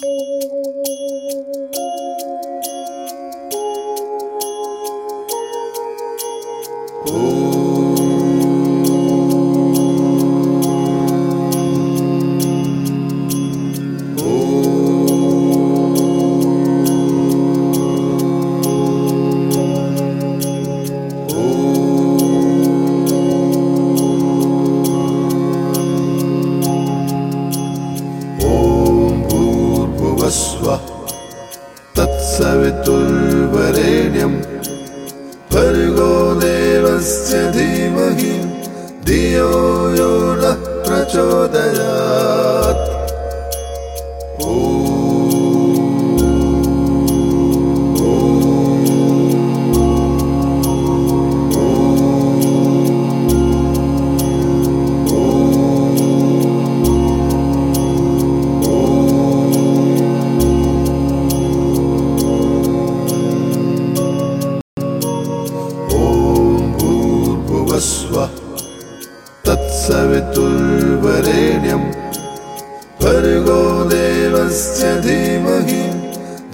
ॐ भूर्भुवस्वः तत्सवितुर्वरेण्यम् भर्गो देवस्य धीमहि धियो यो नः प्रचोदयात्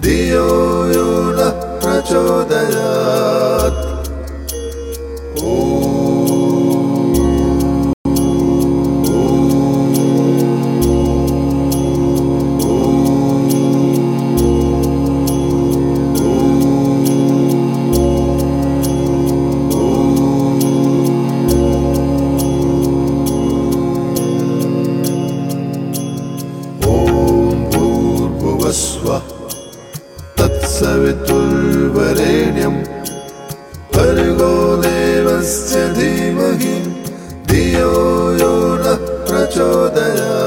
धियो यो नः प्रचोदयात्। ॐ तत्सवितुर्वरेण्यम् भर्गो देवस्य धीमहि धियो यो नः प्रचोदयात्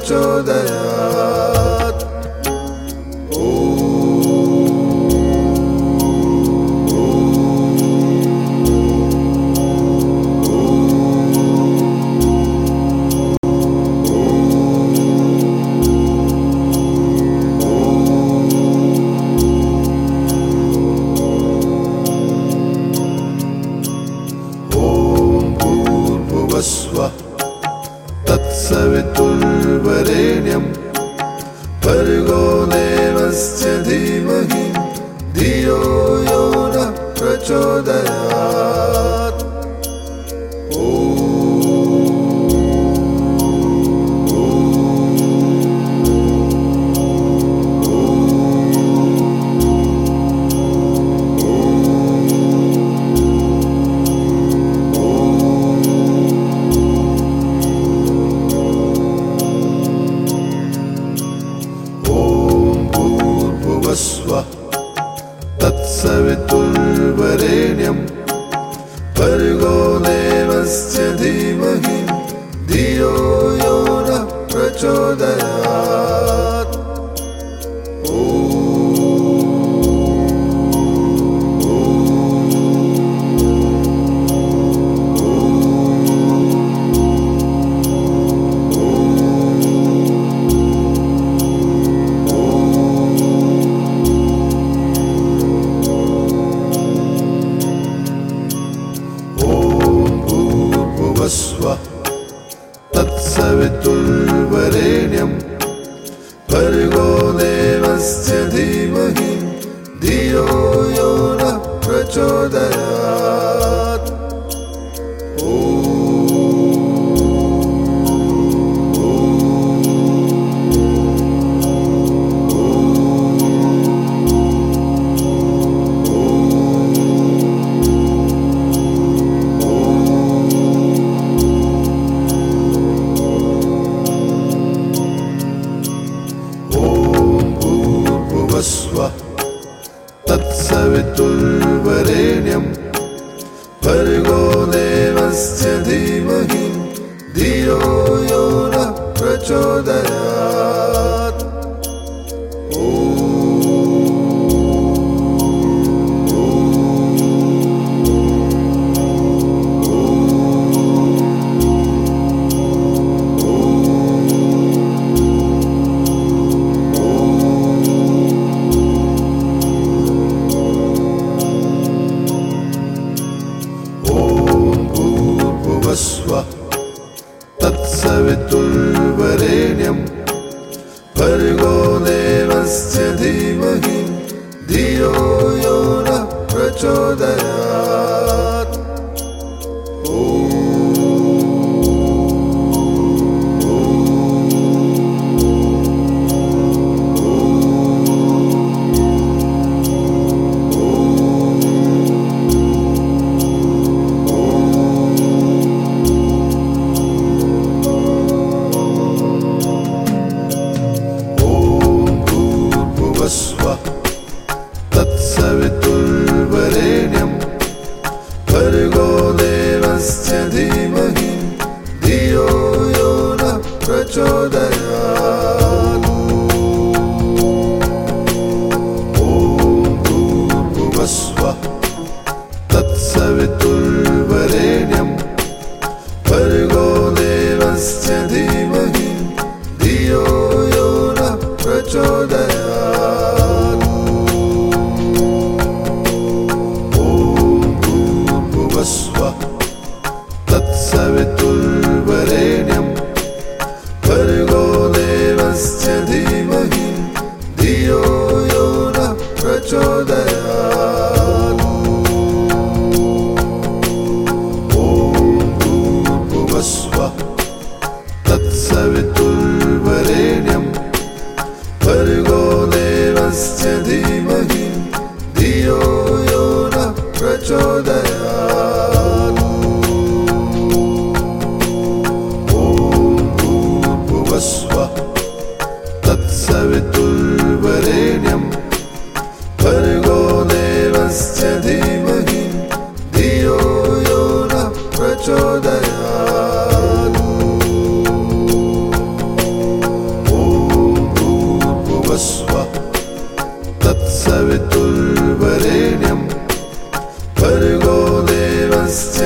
नः प्रचोदयात् ॐ भूर्भुवस्वः भर्गो देवस्य धीमहि धियो यो नः प्रचोदयात् तत्सवितुर्वरेण्यम् भर्गो देवस्य धीमहि धियो यो नः प्रचोदयात् भर्गो देवस्य धीमहि धियो यो नः प्रचोदयात् तस्य धीमहि धियो यो न प्रचोद प्रचोदयात् ॐ भूर्भुवस्वः तत्सवितुर्वरेण्यं भर्गो देवस्य धीमहि दुर्वरेण्यम् भर्गो देवस्य